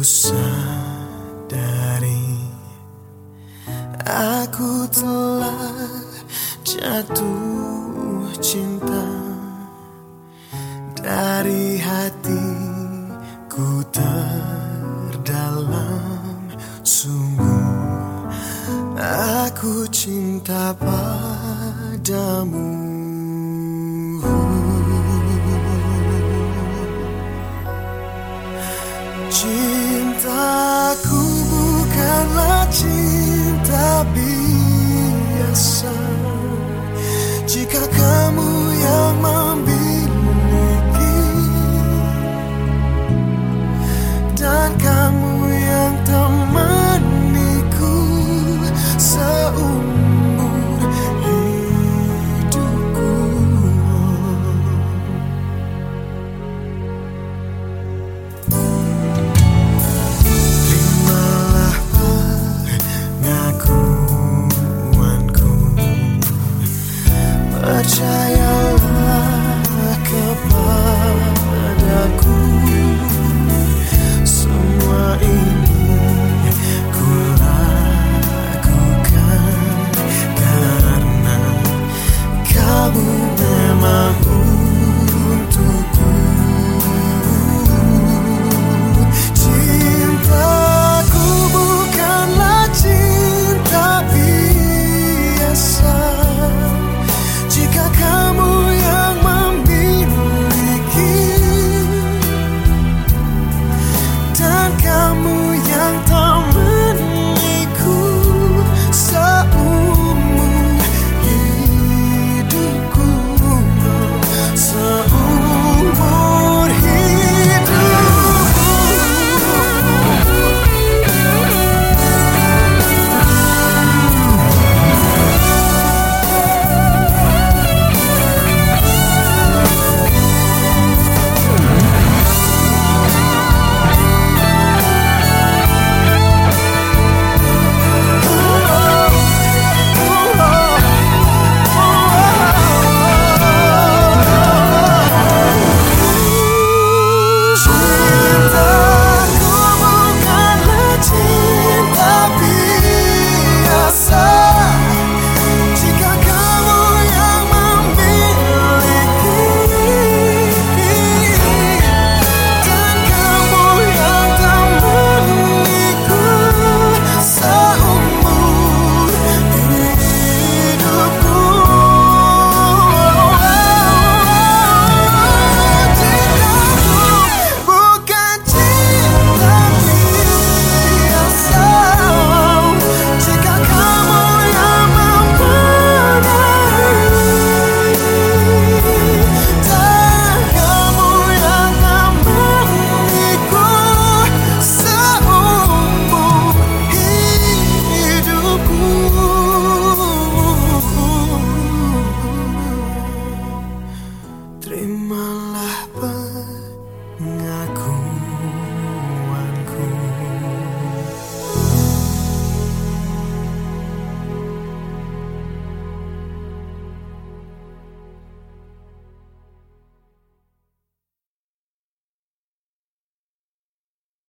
sadari Aku telah jatuh cinta Dari hatiku terdalam. Sungguh aku cinta padamu Jika kamu yang memiliki